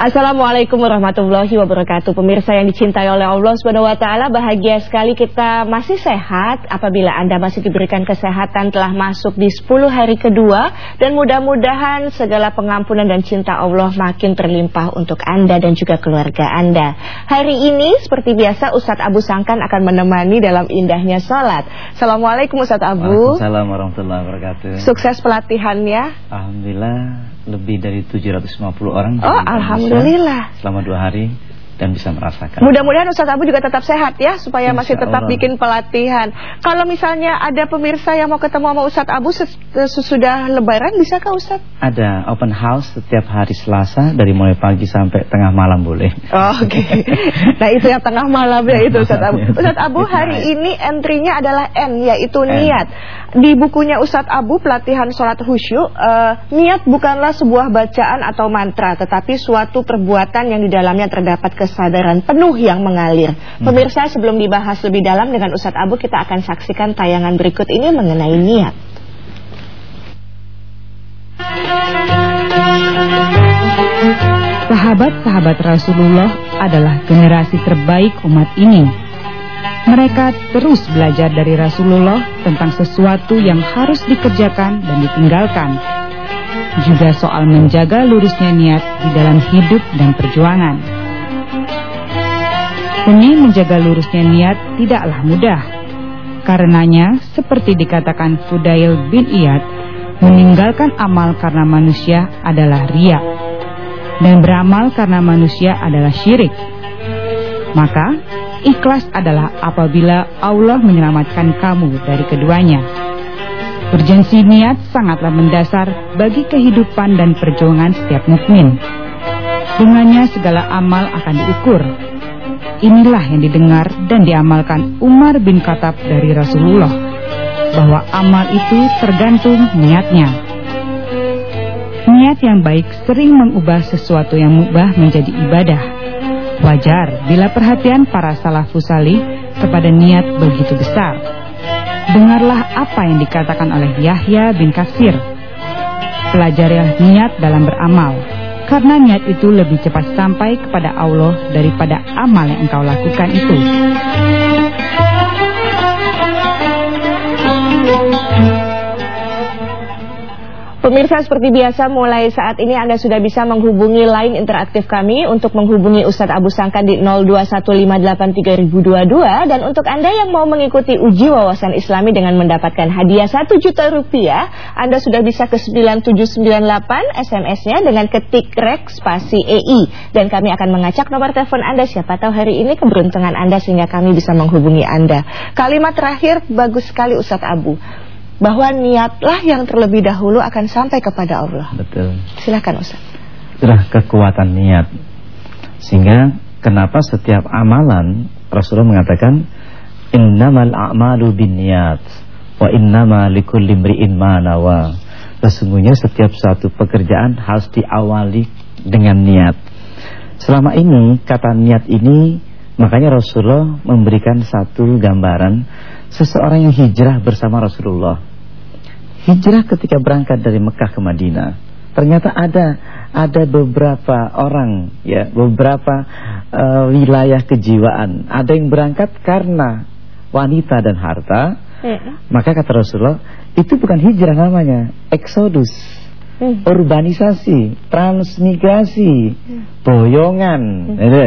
Assalamualaikum warahmatullahi wabarakatuh. Pemirsa yang dicintai oleh Allah Subhanahu wa taala, bahagia sekali kita masih sehat apabila Anda masih diberikan kesehatan telah masuk di 10 hari kedua dan mudah-mudahan segala pengampunan dan cinta Allah makin terlimpah untuk Anda dan juga keluarga Anda. Hari ini seperti biasa Ustadz Abu Sangkan akan menemani dalam indahnya salat. Assalamualaikum Ustadz Abu. Waalaikumsalam warahmatullahi wabarakatuh. Sukses pelatihannya. Alhamdulillah lebih dari 750 orang. Oh, alhamdulillah. Selama dua hari dan bisa merasakan. Mudah-mudahan Ustaz Abu juga tetap sehat ya supaya Insya masih tetap Allah. bikin pelatihan. Kalau misalnya ada pemirsa yang mau ketemu sama Ustaz Abu ses- sesudah lebaran bisakah Ustaz? Ada open house setiap hari Selasa dari mulai pagi sampai tengah malam boleh. Oh, Oke. nah, itu yang tengah malam ya itu Ustaz Abu. Ustaz Abu hari ini entry-nya adalah N yaitu N. niat. Di bukunya Ustaz Abu pelatihan sholat khusyuk, eh, niat bukanlah sebuah bacaan atau mantra tetapi suatu perbuatan yang di dalamnya terdapat kesadaran penuh yang mengalir. Pemirsa sebelum dibahas lebih dalam dengan Ustaz Abu kita akan saksikan tayangan berikut ini mengenai niat. Sahabat-sahabat Rasulullah adalah generasi terbaik umat ini. Mereka terus belajar dari Rasulullah tentang sesuatu yang harus dikerjakan dan ditinggalkan. Juga soal menjaga lurusnya niat di dalam hidup dan perjuangan. Seni menjaga lurusnya niat tidaklah mudah. Karenanya, seperti dikatakan Fudail bin Iyad, meninggalkan amal karena manusia adalah riak dan beramal karena manusia adalah syirik. Maka, ikhlas adalah apabila Allah menyelamatkan kamu dari keduanya. Urgensi niat sangatlah mendasar bagi kehidupan dan perjuangan setiap mukmin. Dengannya segala amal akan diukur. Inilah yang didengar dan diamalkan Umar bin Khattab dari Rasulullah, bahwa amal itu tergantung niatnya. Niat yang baik sering mengubah sesuatu yang mubah menjadi ibadah. Wajar bila perhatian para salafus salih kepada niat begitu besar. Dengarlah apa yang dikatakan oleh Yahya bin Katsir. Pelajarilah niat dalam beramal, karena niat itu lebih cepat sampai kepada Allah daripada amal yang engkau lakukan itu. Pemirsa seperti biasa mulai saat ini Anda sudah bisa menghubungi line interaktif kami untuk menghubungi Ustadz Abu Sangkan di 02158322 dan untuk Anda yang mau mengikuti uji wawasan Islami dengan mendapatkan hadiah 1 juta rupiah Anda sudah bisa ke 9798 SMS-nya dengan ketik rek spasi EI dan kami akan mengacak nomor telepon Anda. Siapa tahu hari ini keberuntungan Anda sehingga kami bisa menghubungi Anda. Kalimat terakhir bagus sekali Ustadz Abu bahwa niatlah yang terlebih dahulu akan sampai kepada Allah. Betul. Silakan Ustaz. Itulah kekuatan niat. Sehingga kenapa setiap amalan Rasulullah mengatakan innamal a'malu binniyat wa innama likulli imri'in ma nawa. Sesungguhnya setiap satu pekerjaan harus diawali dengan niat. Selama ini kata niat ini makanya Rasulullah memberikan satu gambaran seseorang yang hijrah bersama Rasulullah. Hijrah ketika berangkat dari Mekah ke Madinah. Ternyata ada ada beberapa orang ya, beberapa uh, wilayah kejiwaan. Ada yang berangkat karena wanita dan harta. Maka kata Rasulullah, itu bukan hijrah namanya, eksodus. Hmm. Urbanisasi, transmigrasi, boyongan. Gitu.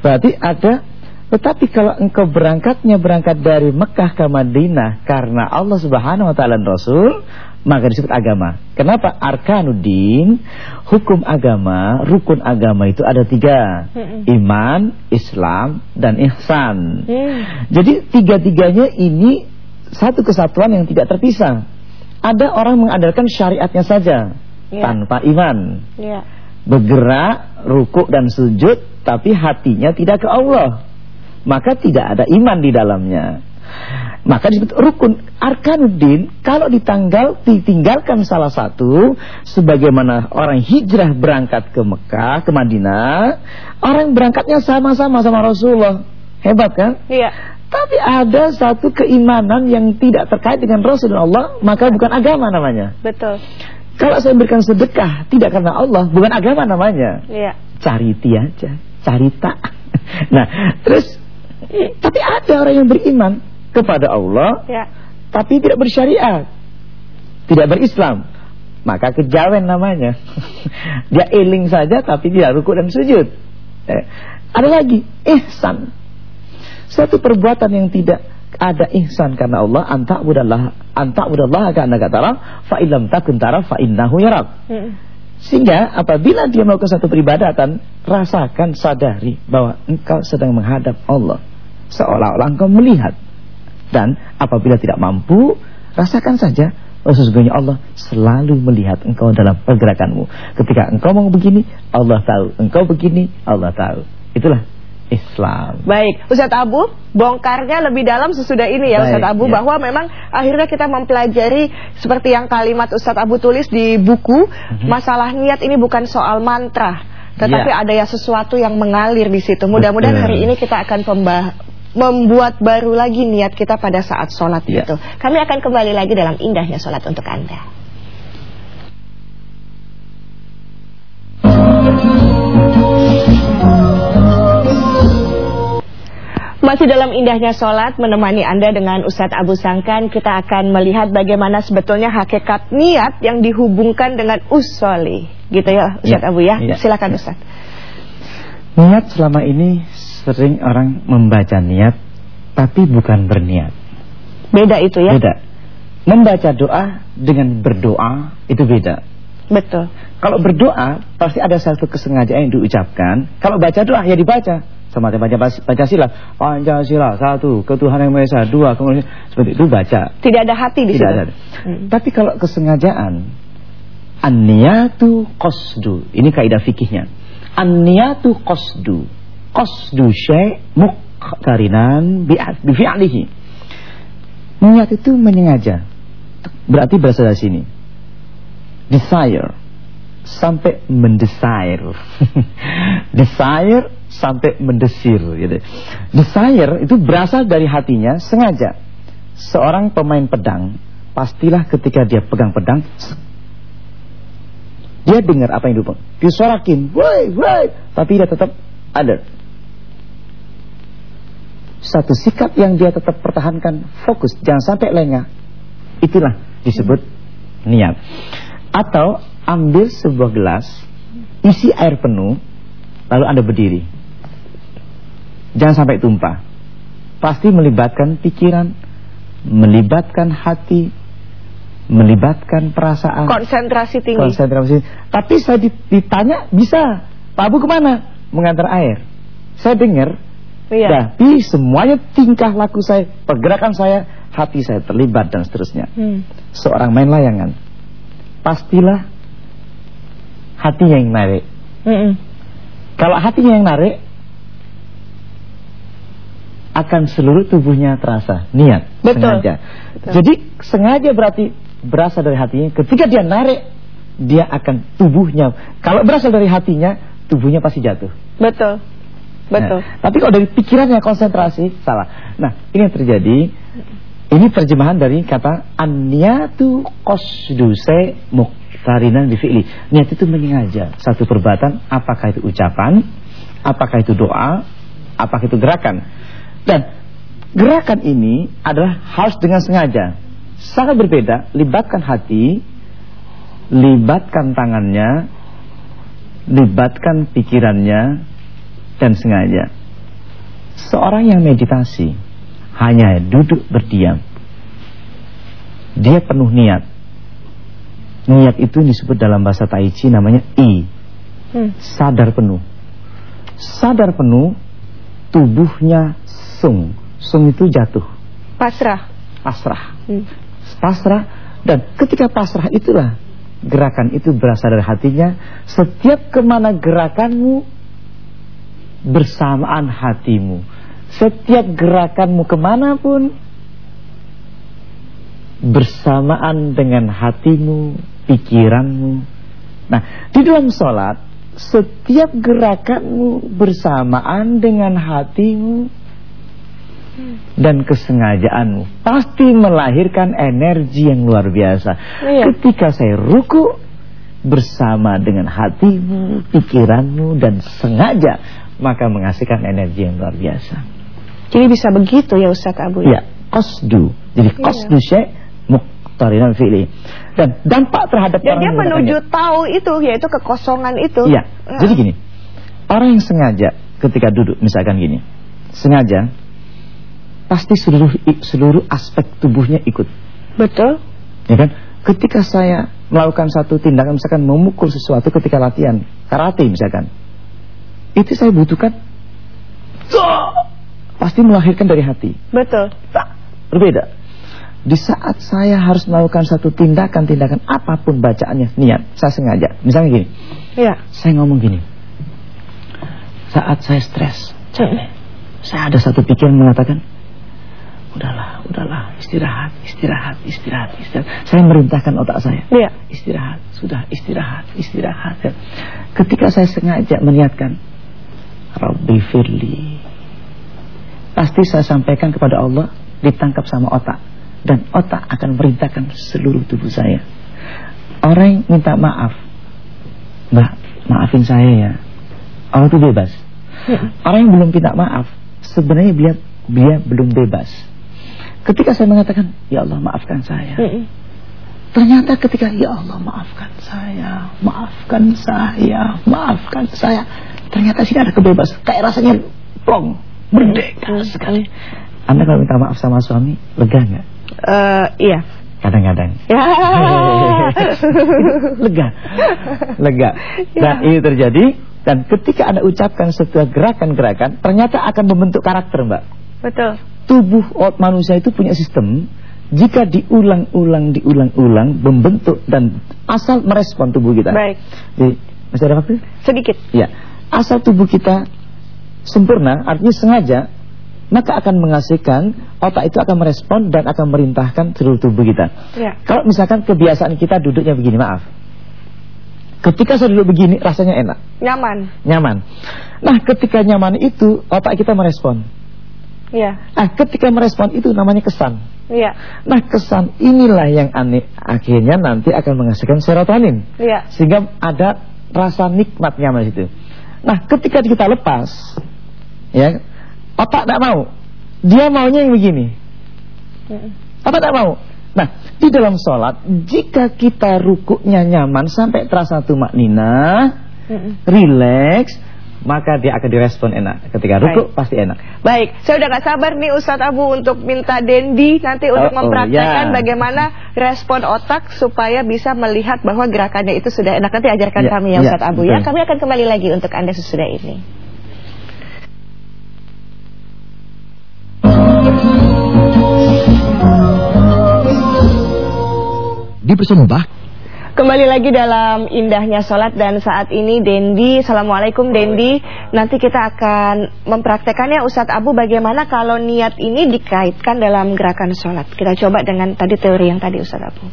Berarti ada tetapi kalau engkau berangkatnya berangkat dari Mekah ke Madinah karena Allah Subhanahu wa taala dan Rasul, maka disebut agama. Kenapa? Arkanuddin, hukum agama, rukun agama itu ada tiga. Iman, Islam, dan ihsan. Jadi tiga-tiganya ini satu kesatuan yang tidak terpisah. Ada orang mengandalkan syariatnya saja Ya. tanpa iman. Ya. Bergerak, rukuk dan sujud tapi hatinya tidak ke Allah. Maka tidak ada iman di dalamnya. Maka disebut rukun arkanuddin kalau ditanggal ditinggalkan salah satu sebagaimana orang hijrah berangkat ke Mekah, ke Madinah, orang berangkatnya sama-sama sama Rasulullah. Hebat kan? Iya. Tapi ada satu keimanan yang tidak terkait dengan Rasul dan Allah, maka bukan agama namanya. Betul. Kalau saya berikan sedekah tidak karena Allah, bukan agama namanya. Iya. cariti aja, carita. Nah, terus tapi ada orang yang beriman kepada Allah, Ya. tapi tidak bersyariat, tidak berislam. Maka kejawen namanya. Dia eling saja tapi tidak rukuk dan sujud. Eh, ada lagi ihsan. Suatu perbuatan yang tidak ada ihsan karena Allah anta budallah anta budallah karena kata tara fa illam takun tara fa innahu yarak. Mm. Sehingga apabila dia melakukan satu peribadatan, rasakan sadari bahwa engkau sedang menghadap Allah. Seolah-olah engkau melihat. Dan apabila tidak mampu, rasakan saja bahwa sesungguhnya Allah selalu melihat engkau dalam pergerakanmu. Ketika engkau mau begini, Allah tahu. Engkau begini, Allah tahu. Itulah Islam. Baik, Ustadz Abu, bongkarnya lebih dalam sesudah ini ya Baik, Ustadz Abu ya. bahwa memang akhirnya kita mempelajari seperti yang kalimat Ustadz Abu tulis di buku, masalah niat ini bukan soal mantra, tetapi. Ya. ada ya sesuatu yang mengalir di situ. Mudah-mudahan hari ini kita akan membuat baru lagi niat kita pada saat sholat Ya. itu. Kami akan kembali lagi dalam indahnya sholat untuk Anda. Masih dalam indahnya sholat menemani Anda dengan Ustadz Abu Sangkan Kita akan melihat bagaimana sebetulnya hakikat niat yang dihubungkan dengan usoli Gitu ya Ustadz Ya, Abu ya ya. Silakan Ustadz Niat selama ini sering orang membaca niat tapi bukan berniat. Beda itu ya Beda. Membaca doa dengan berdoa itu beda. Betul Kalau berdoa pasti ada satu kesengajaan yang diucapkan. Kalau baca doa ya dibaca. Sama baca Pancasila, Pancasila satu, ketuhanan yang Maha Esa, dua, kemudian seperti itu baca. Tidak ada hati di Tidak situ ada. Hmm. Tapi kalau kesengajaan An-niyatu qasdu Ini kaidah fikihnya An-niyatu qasdu Qasdu syai' muqtarinan bi'a- bifi'lihi Niat itu menyengaja. Berarti berasal dari sini. Desire Sampai mendesire. Desire sampai mendesir gitu. Desire itu berasal dari hatinya sengaja. Seorang pemain pedang Pastilah ketika dia pegang pedang Dia dengar apa yang diumpang Disorakin Woi, woi Tapi dia tetap alert Satu sikap yang dia tetap pertahankan Fokus, jangan sampai lengah. Itulah disebut niat. Atau ambil sebuah gelas Isi air penuh Lalu anda berdiri. Jangan sampai tumpah. Pasti melibatkan pikiran Melibatkan hati Melibatkan perasaan. Konsentrasi tinggi. Konsentrasi. Tapi saya dit- ditanya bisa, Pak Abu ke mana? Mengantar air. Saya dengar, Iya tapi semuanya tingkah laku saya, pergerakan saya, hati saya terlibat dan seterusnya. Hmm. Seorang main layangan, pastilah hatinya yang narik. Mm-mm. Kalau hatinya yang narik, akan seluruh tubuhnya terasa niat, Betul. sengaja. Betul. Jadi sengaja berarti berasal dari hatinya. Ketika dia narik, dia akan tubuhnya. Kalau berasal dari hatinya, tubuhnya pasti jatuh. Betul Betul Nah, tapi kalau dari pikirannya konsentrasi salah. Nah, ini yang terjadi. Ini terjemahan dari kata an-niyatu muqtarinan bi fi'li. Niat itu menyengaja satu perbuatan, apakah itu ucapan, apakah itu doa, apakah itu gerakan. Dan gerakan ini adalah harus dengan sengaja. Sangat berbeda, libatkan hati, libatkan tangannya, libatkan pikirannya dan sengaja. Seorang yang meditasi hanya duduk berdiam. Dia penuh niat. Niat itu disebut dalam bahasa Tai Chi namanya I. Hmm. Sadar penuh. Sadar penuh tubuhnya sung. Sung itu jatuh, Pasrah pasrah. Hmm. Pasrah dan ketika pasrah itulah gerakan itu berasal dari hatinya. Setiap ke mana gerakanmu bersamaan hatimu. Setiap gerakanmu ke mana pun bersamaan dengan hatimu, pikiranmu. Nah, di dalam sholat, setiap gerakanmu bersamaan dengan hatimu dan kesengajaanmu. Pasti melahirkan energi yang luar biasa. Iya. Ketika saya ruku, bersama dengan hatimu, pikiranmu dan sengaja maka menghasilkan energi yang luar biasa. Jadi bisa begitu ya Ustaz Abu ya? Ya, qasdu. Jadi iya. qasdu syai' muqtarinan fi'li. Dan dampak terhadap Dan dia menuju tahu itu yaitu kekosongan itu. Iya. Nah. Jadi gini. Orang yang sengaja ketika duduk misalkan gini. Sengaja pasti seluruh seluruh aspek tubuhnya ikut. Betul. Ya kan? Ketika saya melakukan satu tindakan misalkan memukul sesuatu ketika latihan karate misalkan. Itu saya butuhkan pasti melahirkan dari hati. Betul. Tak, berbeda. Di saat saya harus melakukan satu tindakan-tindakan apa pun bacaannya, niat, saya sengaja. Misalnya gini. Iya. Saya ngomong gini. Saat saya stres, saya ada satu pikiran mengatakan, udahlah, udahlah, istirahat, istirahat, istirahat, istirahat. Saya merintahkan otak saya. Iya. Istirahat, sudah istirahat, istirahat. Ketika saya sengaja meniatkan, Rabbi firli. Pasti saya sampaikan kepada Allah, ditangkap sama otak. Dan otak akan merintahkan seluruh tubuh saya. Orang yang minta maaf, Mbak, maafin saya ya. Allah itu bebas. Ya. Orang yang belum minta maaf, sebenarnya dia, dia belum bebas. Ketika saya mengatakan, Ya Allah maafkan saya. Ternyata ketika, Ya Allah maafkan saya, maafkan saya, maafkan saya. Ternyata sih ada kebebasan. Kayak rasanya plong, merdeka sekali. Anda kalau minta maaf sama suami, lega nggak? Uh, iya. Kadang-kadang. Ya. lega. Lega. Dan ya. ini terjadi dan ketika Anda ucapkan setiap gerakan-gerakan, ternyata akan membentuk karakter, Mbak. Betul tubuh manusia itu punya sistem jika diulang-ulang diulang-ulang membentuk dan asal merespon tubuh kita. Baik. Jadi, masih ada waktu? Sedikit. Ya. Asal tubuh kita sempurna, artinya sengaja, maka akan menghasilkan otak itu akan merespon dan akan merintahkan seluruh tubuh kita. Ya. Kalau misalkan kebiasaan kita duduknya begini, maaf. Ketika saya duduk begini rasanya enak. Nyaman. Nyaman. Nah, ketika nyaman itu otak kita merespon. Iya. Nah, ketika merespon itu namanya kesan. Iya. Nah, kesan inilah yang aneh akhirnya nanti akan menghasilkan serotonin. Iya. Sehingga ada rasa nikmat nyaman itu. Nah, ketika kita lepas, ya, otak tidak mau. Dia maunya yang begini. Otak tidak mau. Nah, di dalam sholat, jika kita rukuknya nyaman sampai terasa tumak nina, rileks, maka dia akan direspon enak. Ketika ruku pasti enak. Baik, saya udah gak sabar nih Ustadz Abu untuk minta Dendi nanti untuk oh, oh mempraktekkan oh, ya. bagaimana respon otak supaya bisa melihat bahwa gerakannya itu sudah enak. Nanti ajarkan ya, kami ya, ya Ustadz Abu ya. Kami akan kembali lagi untuk Anda sesudah ini. Dipersembahkan Kembali lagi dalam indahnya sholat dan saat ini Dendi, Assalamualaikum Dendi. Nanti kita akan mempraktekannya Ustadz Abu bagaimana kalau niat ini dikaitkan dalam gerakan sholat? Kita coba dengan tadi teori yang tadi Ustadz Abu.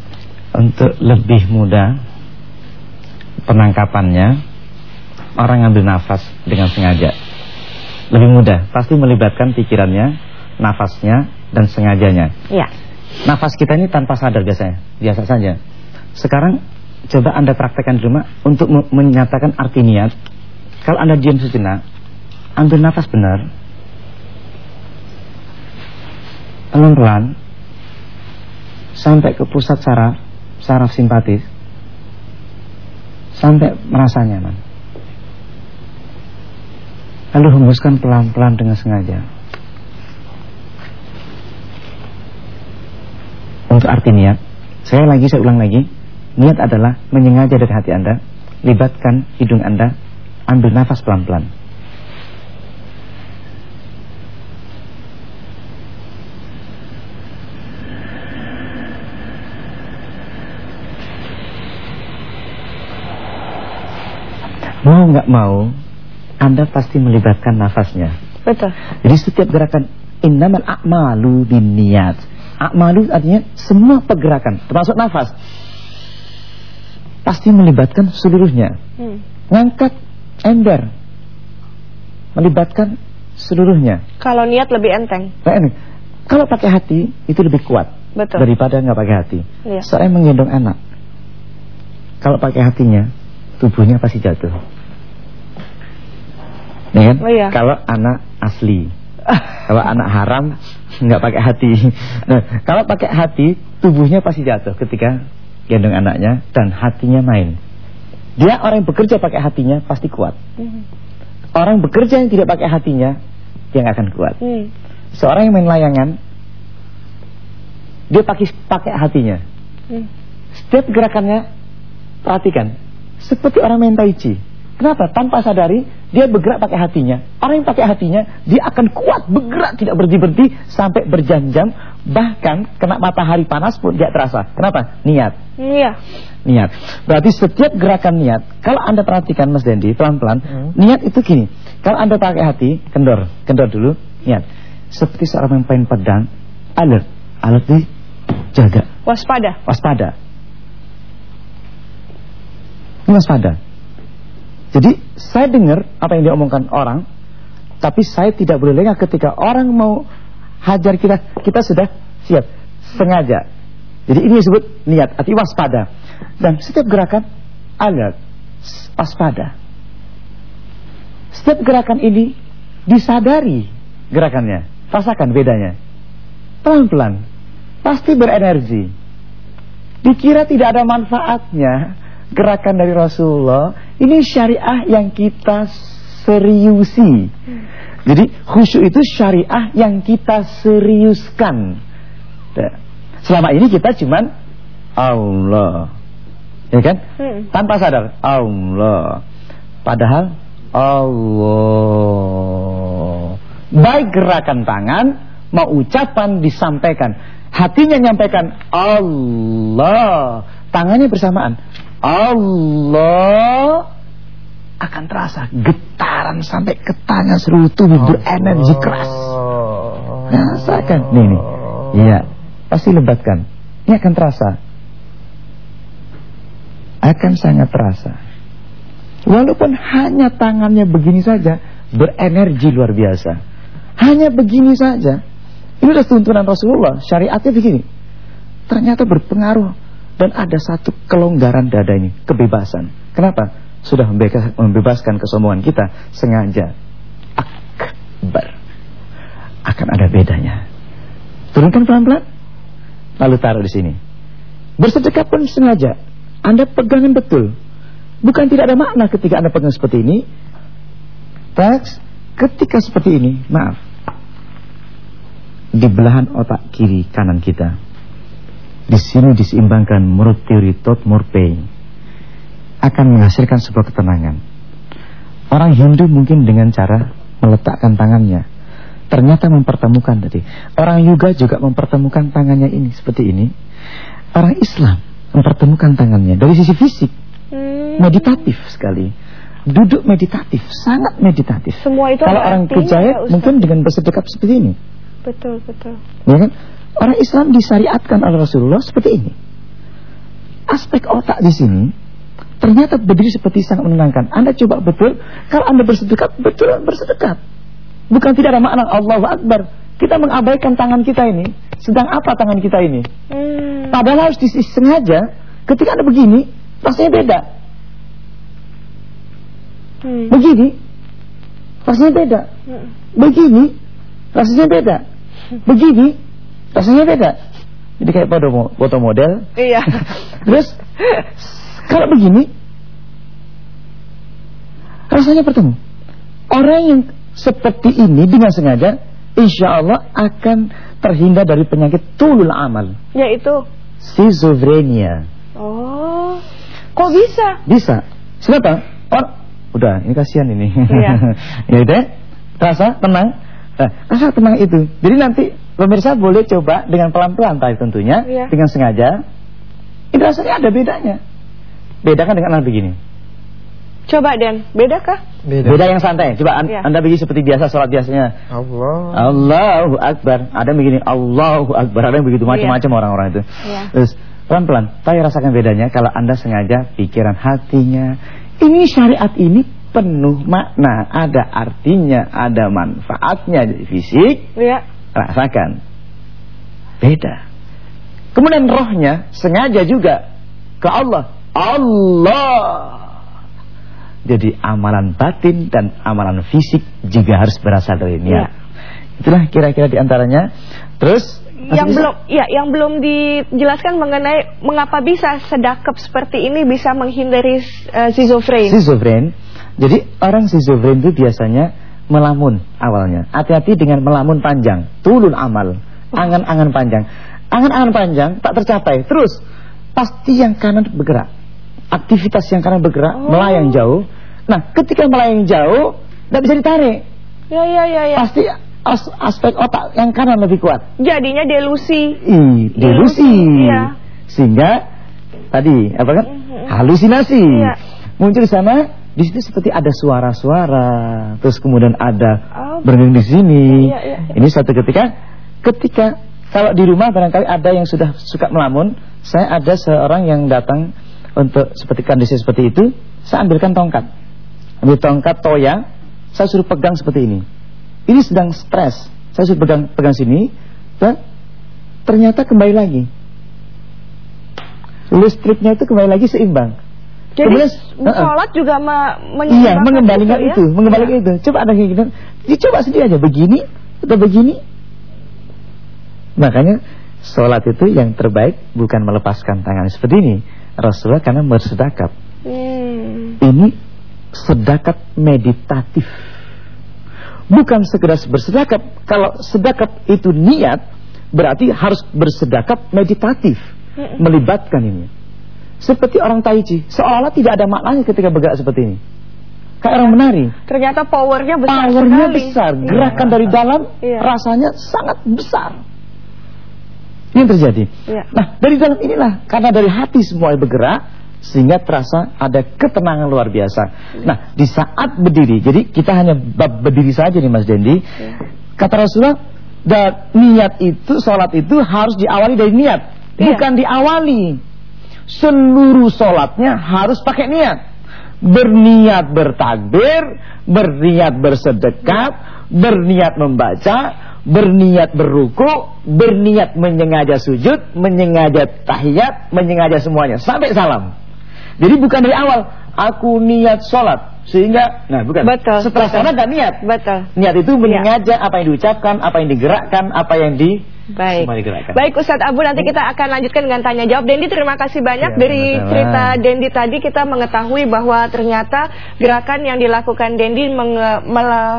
Untuk lebih mudah penangkapannya Orang ngambil nafas dengan sengaja. Lebih mudah, pasti melibatkan pikirannya, nafasnya, dan sengajanya. Ya. Nafas kita ini tanpa sadar biasanya, biasa saja. Sekarang coba Anda praktekkan di rumah untuk menyatakan arti niat. Kalau Anda diam sejenak, ambil nafas benar. Pelan-pelan sampai ke pusat saraf, saraf simpatis. Sampai merasa nyaman. Lalu hembuskan pelan-pelan dengan sengaja. Untuk arti niat, saya lagi saya ulang lagi. Niat adalah menyengaja dari hati Anda, libatkan hidung Anda, ambil nafas pelan-pelan. Mau nggak mau, Anda pasti melibatkan nafasnya. Betul. Jadi setiap gerakan innamal a'malu niat. A'malu artinya semua pergerakan, termasuk nafas pasti melibatkan seluruhnya. Hmm. Ngangkat ember melibatkan seluruhnya. Kalau niat lebih enteng. Nah, Kalau pakai hati itu lebih kuat Betul. daripada nggak pakai hati. Ya. Saya menggendong anak. kalau pakai hatinya, tubuhnya pasti jatuh. Ya kan? Oh, iya. Kalau anak asli. kalau anak haram nggak pakai hati. Nah, kalau pakai hati, tubuhnya pasti jatuh ketika gendong anaknya dan hatinya main. Dia orang yang bekerja pakai hatinya pasti kuat. Hmm. Orang bekerja yang tidak pakai hatinya, dia nggak akan kuat. Hmm. Seorang yang main layangan, dia pakai pakai hatinya. Hmm. Setiap gerakannya perhatikan, seperti orang main tai chi. Kenapa? Tanpa sadari dia bergerak pakai hatinya. Orang yang pakai hatinya dia akan kuat bergerak tidak berhenti-berhenti sampai berjam-jam. Bahkan kena matahari panas pun dia terasa. Kenapa? Niat. Iya. Niat. Berarti setiap gerakan niat, kalau anda perhatikan Mas Dendi pelan-pelan, Hmm. niat itu gini. Kalau anda pakai hati, kendor, kendor dulu, niat. Seperti seorang yang main pedang, alert, alert dijaga, Waspada. waspada. Waspada. Jadi saya dengar apa yang diomongkan orang, tapi saya tidak boleh lengah ketika orang mau hajar kita, kita sudah siap, sengaja. Jadi ini disebut niat, arti waspada. Dan setiap gerakan alert, waspada. Setiap gerakan ini disadari gerakannya, rasakan bedanya. Pelan-pelan, pasti berenergi. Dikira tidak ada manfaatnya gerakan dari Rasulullah. Ini syariah yang kita seriusi. Jadi khusyuk itu syariah yang kita seriuskan. Selama ini kita cuman Allah. Ya kan? Hmm. Tanpa sadar Allah. Padahal Allah. Baik gerakan tangan mau ucapan disampaikan. Hatinya nyampaikan Allah. Tangannya bersamaan. Allah akan terasa getaran sampai ke tangan seluruh tubuh berenergi keras. Rasakan. Nih nih. Iya. Pasti lebatkan. Ini akan terasa. Akan sangat terasa. Walaupun hanya tangannya begini saja, berenergi luar biasa. Hanya begini saja. Ini adalah tuntunan Rasulullah. Syariatnya begini. Ternyata berpengaruh dan ada satu kelonggaran dada ini, kebebasan. Kenapa? Sudah membebas- membebaskan kesombongan kita sengaja. Akbar. Akan ada bedanya. Turunkan pelan-pelan. Lalu taruh di sini. Bersedekah pun sengaja. Anda pegangin betul. Bukan tidak ada makna ketika Anda pegang seperti ini. Teks, ketika seperti ini, maaf. Di belahan otak kiri kanan kita. Di sini diseimbangkan menurut teori Todd Morpey. Akan menghasilkan sebuah ketenangan. Orang Hindu mungkin dengan cara meletakkan tangannya. Ternyata mempertemukan tadi. Orang Yuga juga mempertemukan tangannya ini seperti ini. Orang Islam mempertemukan tangannya dari sisi fisik Hmm. meditatif sekali. Duduk meditatif, sangat meditatif. Semua itu Kalau orang kejaya ya, mungkin dengan bersedekap seperti ini, Betul, betul. ya kan? Orang Islam disyariatkan oleh Rasulullah seperti ini. Aspek otak di sini ternyata berdiri seperti sangat menenangkan. Anda coba betul, kalau Anda bersedekap, betul bersedekap. Bukan tidak ada makna Allahu Akbar. Kita mengabaikan tangan kita ini. Sedang apa tangan kita ini? Hmm. Padahal harus disengaja ketika Anda begini, rasanya beda. Hmm. Begini, rasanya beda. Hmm. Begini, rasanya beda. Begini, rasanya beda. Jadi kayak mo- foto model. Iya. Terus, kalau begini, rasanya bertemu. Orang yang seperti ini dengan sengaja, insya Allah akan terhindar dari penyakit tulul amal. Yaitu. Schizophrenia. Oh. Kok bisa? Bisa. Kenapa? Or, udah, ini kasihan ini. Iya. ya udah, rasa tenang. Nah, rasa tenang itu. Jadi nanti pemirsa boleh coba dengan pelan-pelan tadi tentunya, Iya. dengan sengaja. Ini rasanya ada bedanya. Bedakan dengan anak begini. Coba Den, bedakah? Beda. yang santai. Coba an- Iya. Anda begini seperti biasa sholat biasanya. Allah. Allahu Akbar. Ada yang begini, Allahu Akbar. Ada yang begitu macam-macam orang-orang itu. Iya. Terus pelan-pelan, saya rasakan bedanya kalau Anda sengaja pikiran hatinya. Ini syariat ini penuh makna, ada artinya, ada manfaatnya di fisik, Iya. rasakan. Beda. Kemudian rohnya sengaja juga ke Allah, Allah. Jadi amalan batin dan amalan fisik juga harus berasal dari niat. Iya. Itulah kira-kira di antaranya. Terus yang bisa? belum ya yang belum dijelaskan mengenai mengapa bisa sedakap seperti ini bisa menghindari uh, schizofren. Schizofren. Jadi orang schizofren itu biasanya melamun awalnya. Hati-hati dengan melamun panjang. Tulun amal. Angan-angan panjang. Angan-angan panjang tak tercapai. Terus pasti yang kanan bergerak. Aktivitas yang kanan bergerak Oh. melayang jauh. Nah, ketika melayang jauh tidak bisa ditarik. Ya ya ya ya. Pasti as- aspek otak yang kanan lebih kuat. Jadinya delusi. Ih, delusi. Iya. Sehingga tadi apa kan? Halusinasi. Iya. Muncul di sana, di situ seperti ada suara-suara, terus kemudian ada Oh. berdiri di sini. Iya, iya, iya. Ini suatu ketika ketika kalau di rumah barangkali ada yang sudah suka melamun, saya ada seorang yang datang untuk seperti kondisi seperti itu, saya ambilkan tongkat. Ambil tongkat toya, saya suruh pegang seperti ini. Ini sedang stres. Saya suruh pegang pegang sini, dan ternyata kembali lagi. Listriknya itu kembali lagi seimbang. Jadi Kemudian, sholat juga me Iya, mengembalikan ya? itu, mengembalikan itu. Coba ada kayak gitu. Dicoba sendiri aja begini atau begini. Makanya sholat itu yang terbaik bukan melepaskan tangan seperti ini. Rasulullah karena bersedekap. Hmm. Ini sedekap meditatif. Bukan sekedar bersedekap. Kalau sedekap itu niat, berarti harus bersedekap meditatif, Mm-mm. melibatkan ini. Seperti orang taiji, seolah-olah tidak ada maknanya ketika bergerak seperti ini. Kayak orang menari. Ternyata powernya besar Powernya sekali. besar, gerakan dari dalam Iya. rasanya sangat besar. Ini yang terjadi. Iya. Nah, dari dalam inilah karena dari hati semua bergerak sehingga terasa ada ketenangan luar biasa. Nah, di saat berdiri, jadi kita hanya berdiri saja nih Mas Dendi. Iya. Kata Rasulullah, dan niat itu, sholat itu harus diawali dari niat, Iya. bukan diawali. Seluruh sholatnya harus pakai niat. Berniat bertakbir, berniat bersedekap, berniat membaca, berniat berruku, berniat menyengaja sujud, menyengaja tahiyat, menyengaja semuanya sampai salam. Jadi bukan dari awal aku niat sholat sehingga, nah bukan. Betul, Setelah betul. sholat gak niat. Betul. Niat itu menyengaja apa yang diucapkan, apa yang digerakkan, apa yang di Baik. Baik Ustadz Abu nanti kita akan lanjutkan dengan tanya jawab. Dendi terima kasih banyak Ya, dari sama-sama. cerita Dendi tadi kita mengetahui bahwa ternyata gerakan yang dilakukan Dendi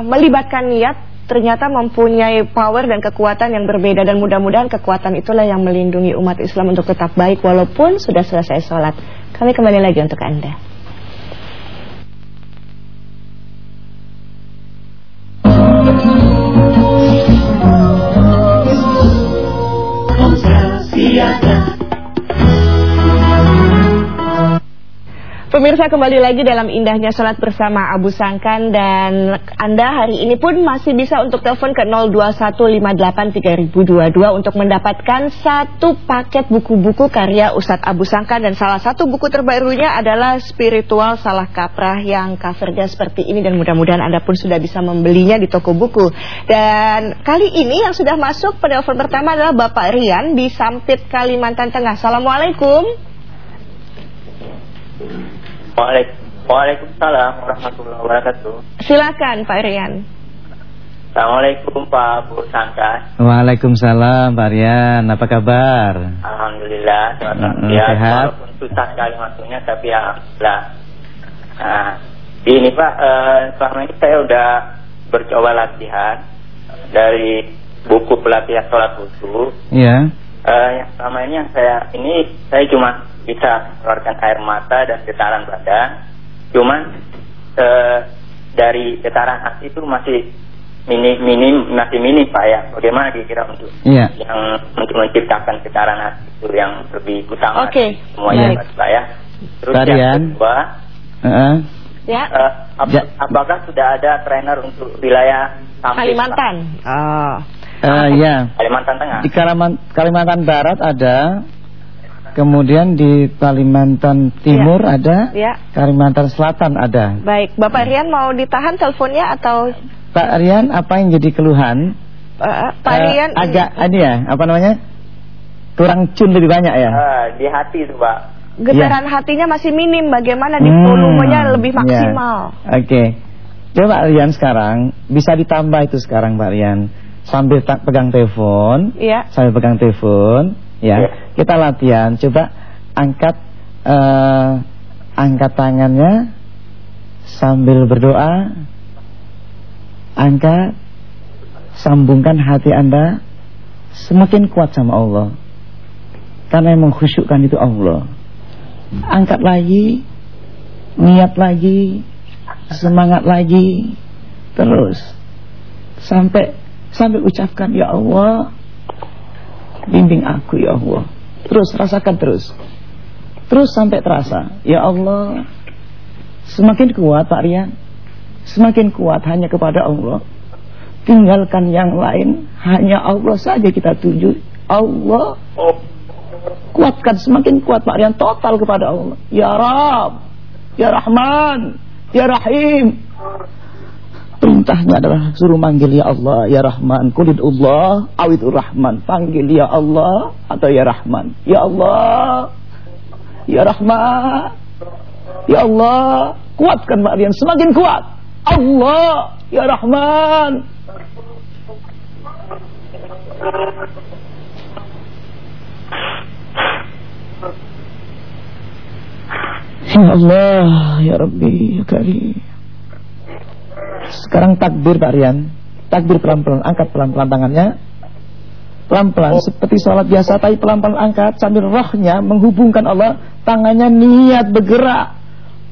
melibatkan niat ternyata mempunyai power dan kekuatan yang berbeda dan mudah-mudahan kekuatan itulah yang melindungi umat Islam untuk tetap baik walaupun sudah selesai sholat. Kami kembali lagi untuk Anda. Pemirsa kembali lagi dalam indahnya sholat bersama Abu Sangkan dan Anda hari ini pun masih bisa untuk telepon ke 021583022 untuk mendapatkan satu paket buku-buku karya Ustadz Abu Sangkan dan salah satu buku terbarunya adalah Spiritual Salah Kaprah yang covernya seperti ini dan mudah-mudahan Anda pun sudah bisa membelinya di toko buku. Dan kali ini yang sudah masuk penelpon pertama adalah Bapak Rian di Sampit Kalimantan Tengah. Assalamualaikum. Waalaikum- Waalaikumsalam warahmatullahi wabarakatuh. Silakan Pak Rian. Assalamualaikum Pak Abu Sangkas. Waalaikumsalam Pak Rian, apa kabar? Alhamdulillah sehat. Ya, sehat. walaupun susah sekali masuknya tapi alhamdulillah. Nah, ini Pak, eh, selama ini saya udah bercoba latihan dari buku pelatihan sholat wudhu. Iya. Eh, yang selama ini yang saya ini saya cuma bisa mengeluarkan air mata dan getaran badan. Cuman eh, dari getaran hati itu masih minim minim masih minim pak ya. Bagaimana kira-kira untuk Iya. yang untuk menciptakan getaran hati itu yang lebih utama Oke, semuanya baik. pak ya. Terus Pak Rian. yang kedua, Heeh. Ya, eh, ap- Ya. apakah sudah ada trainer untuk wilayah Pak? Kalimantan. Oh. Eh, ya. Kalimantan Tengah. Di Kaliman- Kalimantan Barat ada, kemudian di Kalimantan Timur ada, Ya. Kalimantan Selatan ada. Baik, Bapak Rian mau ditahan teleponnya atau Pak Rian, apa yang jadi keluhan? eh, Pak Eh, Rian agak ini ya, apa namanya? Kurang cun lebih banyak ya. Eh, di hati itu pak. getaran hatinya masih minim, bagaimana di Hmm, volumenya lebih ya. maksimal? Oke. Coba Rian sekarang bisa ditambah itu sekarang Pak Rian. Sambil pegang telepon, Iya. sambil pegang telepon, ya. Iya. Kita latihan. Coba angkat eh, angkat tangannya sambil berdoa. Angkat sambungkan hati Anda semakin kuat sama Allah. Karena yang mengkhusyukkan itu Allah. Angkat lagi, niat lagi, semangat lagi, terus sampai sampai ucapkan ya Allah, bimbing aku ya Allah. Terus rasakan terus, terus sampai terasa ya Allah. Semakin kuat Pak Rian, semakin kuat hanya kepada Allah. Tinggalkan yang lain, hanya Allah saja kita tuju. Allah kuatkan semakin kuat Pak Rian total kepada Allah. Ya Rab, Ya Rahman, Ya Rahim. Perintahnya adalah suruh manggil ya Allah, ya Rahman, kulid Allah, awidur Rahman. Panggil ya Allah atau ya Rahman. Ya Allah, ya Rahman, ya Allah. Kuatkan Pak Rian, semakin kuat. Allah, ya Rahman. Ya Allah, ya Rabbi, ya Karim. Sekarang takbir Pak Rian. Takbir pelan-pelan, angkat pelan-pelan tangannya. Pelan-pelan, seperti sholat biasa Tapi pelan-pelan angkat sambil rohnya Menghubungkan Allah. Tangannya niat bergerak.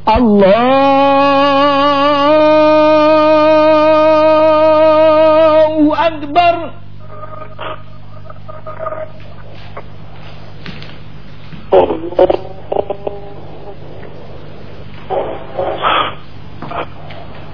Allahu Akbar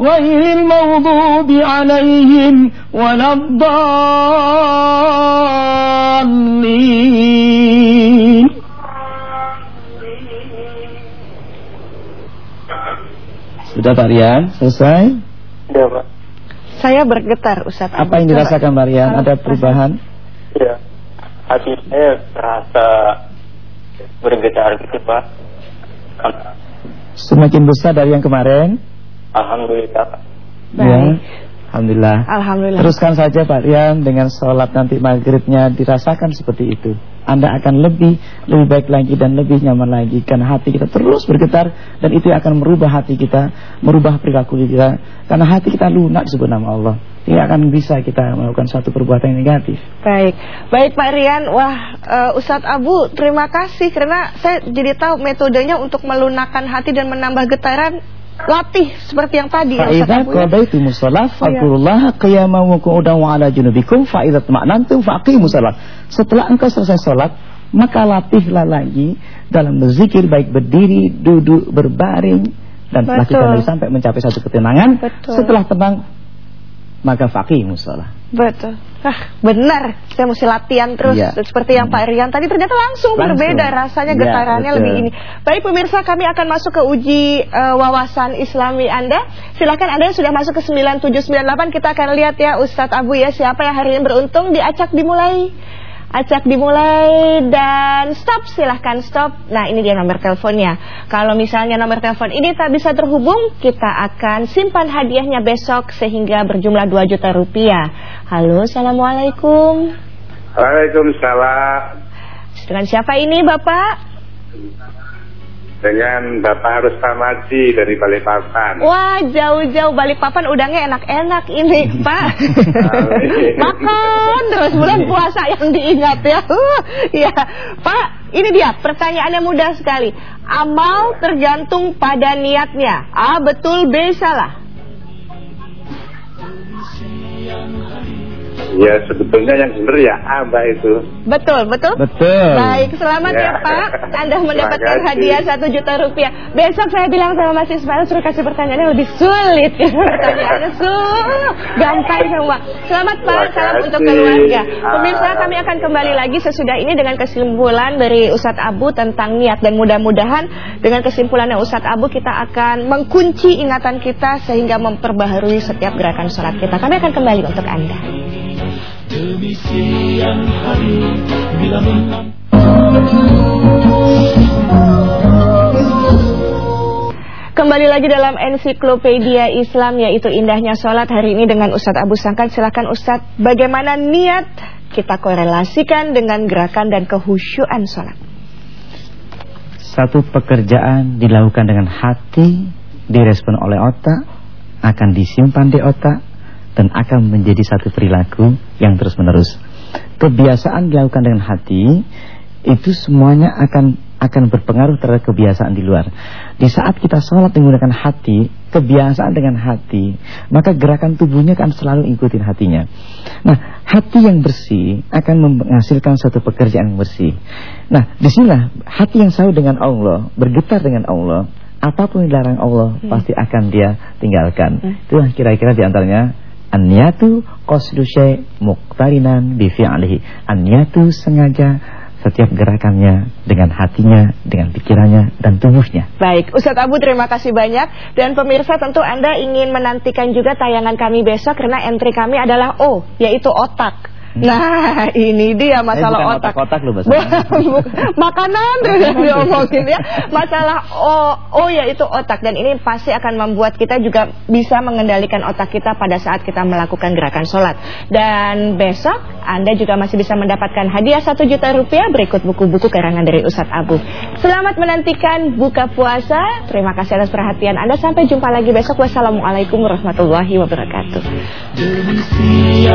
غير المغضوب عليهم ولا الضالين Sudah Pak Rian, selesai? Iya, Pak. Saya bergetar Ustaz. Apa yang dirasakan Pak Rian? Ada perubahan? Iya. Hati saya terasa bergetar gitu, Pak. Semakin besar dari yang kemarin? Alhamdulillah, Pak. Baik. Ya. Alhamdulillah. Alhamdulillah. Teruskan saja Pak Rian dengan sholat nanti maghribnya dirasakan seperti itu. Anda akan lebih lebih baik lagi dan lebih nyaman lagi karena hati kita terus bergetar dan itu akan merubah hati kita, merubah perilaku kita. Karena hati kita lunak disebut nama Allah. Tidak akan bisa kita melakukan suatu perbuatan yang negatif. Baik, baik Pak Rian. Wah, eh, Ustadz Abu, terima kasih karena saya jadi tahu metodenya untuk melunakkan hati dan menambah getaran. Latih seperti yang tadi ya Ustadz Fa'idha Abu. Ya. qadaitu musalah fadkurullaha qiyaman wa qu'udan wa ala junubikum fa idza tma'nantum faqimu salat. Setelah engkau selesai salat, maka latihlah lagi dalam berzikir baik berdiri, duduk, berbaring dan Betul. lakukan lagi sampai mencapai satu ketenangan. Betul. Setelah tenang maka faqimu salat. Betul. Ah, benar. Saya mesti latihan terus Iya. seperti yang Pak Rian tadi ternyata langsung, Langsung. berbeda rasanya Iya, getarannya betul. lebih ini. Baik pemirsa, kami akan masuk ke uji eh, wawasan Islami Anda. Silakan Anda yang sudah masuk ke 9798 kita akan lihat ya Ustadz Abu ya siapa yang hari ini beruntung diacak dimulai. Acak dimulai dan stop silahkan stop. Nah ini dia nomor teleponnya. Kalau misalnya nomor telepon ini tak bisa terhubung Kita akan simpan hadiahnya besok Sehingga berjumlah 2 juta rupiah. Halo Assalamualaikum. Waalaikumsalam. Dengan siapa ini Bapak? Dengan Bapak Rustam Haji dari Balikpapan. Wah jauh-jauh Balikpapan udangnya enak-enak ini Pak. Makan terus bulan puasa yang diingat ya. Ya Pak ini dia pertanyaannya mudah sekali. Amal tergantung pada niatnya. A betul B salah Ya sebetulnya yang benar ya A Mbak itu. Betul, betul? Betul. Baik, selamat ya, Ya. Pak. Anda mendapatkan hadiah satu juta rupiah. Besok saya bilang sama Mas Ismail suruh kasih pertanyaannya lebih sulit. Pertanyaannya sulit, gampang semua. Selamat Pak, salam untuk keluarga. Ah. Pemirsa kami akan kembali lagi sesudah ini dengan kesimpulan dari Ustadz Abu tentang niat dan mudah-mudahan dengan kesimpulannya Ustadz Abu kita akan mengkunci ingatan kita sehingga memperbaharui setiap gerakan sholat kita. Kami akan kembali untuk Anda. Kembali lagi dalam ensiklopedia Islam yaitu indahnya sholat hari ini dengan Ustadz Abu Sangkan. Silakan Ustadz, bagaimana niat kita korelasikan dengan gerakan dan kehusyuan sholat? Satu pekerjaan dilakukan dengan hati, direspon oleh otak, akan disimpan di otak, dan akan menjadi satu perilaku yang terus-menerus. Kebiasaan dilakukan dengan hati, itu semuanya akan akan berpengaruh terhadap kebiasaan di luar. Di saat kita sholat menggunakan hati, kebiasaan dengan hati, maka gerakan tubuhnya akan selalu ikutin hatinya. Nah, hati yang bersih akan menghasilkan satu pekerjaan yang bersih. Nah, di sinilah hati yang selalu dengan Allah, bergetar dengan Allah, apa pun yang dilarang Allah pasti akan dia tinggalkan. Itulah kira-kira di antaranya An-niyatu qasdu syai' muqtarinan bi fi'lihi. Sengaja setiap gerakannya dengan hatinya, dengan pikirannya dan tubuhnya. Baik, Ustadz Abu terima kasih banyak Dan pemirsa tentu Anda ingin menantikan juga tayangan kami besok Karena entry kami adalah O, yaitu otak Nah ini dia masalah Hmm. Eh, bukan otak. otak-otak loh, Makanan terus diomongin ya. Masalah O, O yaitu otak. Dan ini pasti akan membuat kita juga bisa mengendalikan otak kita pada saat kita melakukan gerakan sholat. Dan besok Anda juga masih bisa mendapatkan hadiah 1 juta rupiah Berikut buku-buku karangan dari Ustadz Abu. Selamat menantikan buka puasa. Terima kasih atas perhatian Anda. Sampai jumpa lagi besok. Wassalamualaikum warahmatullahi wabarakatuh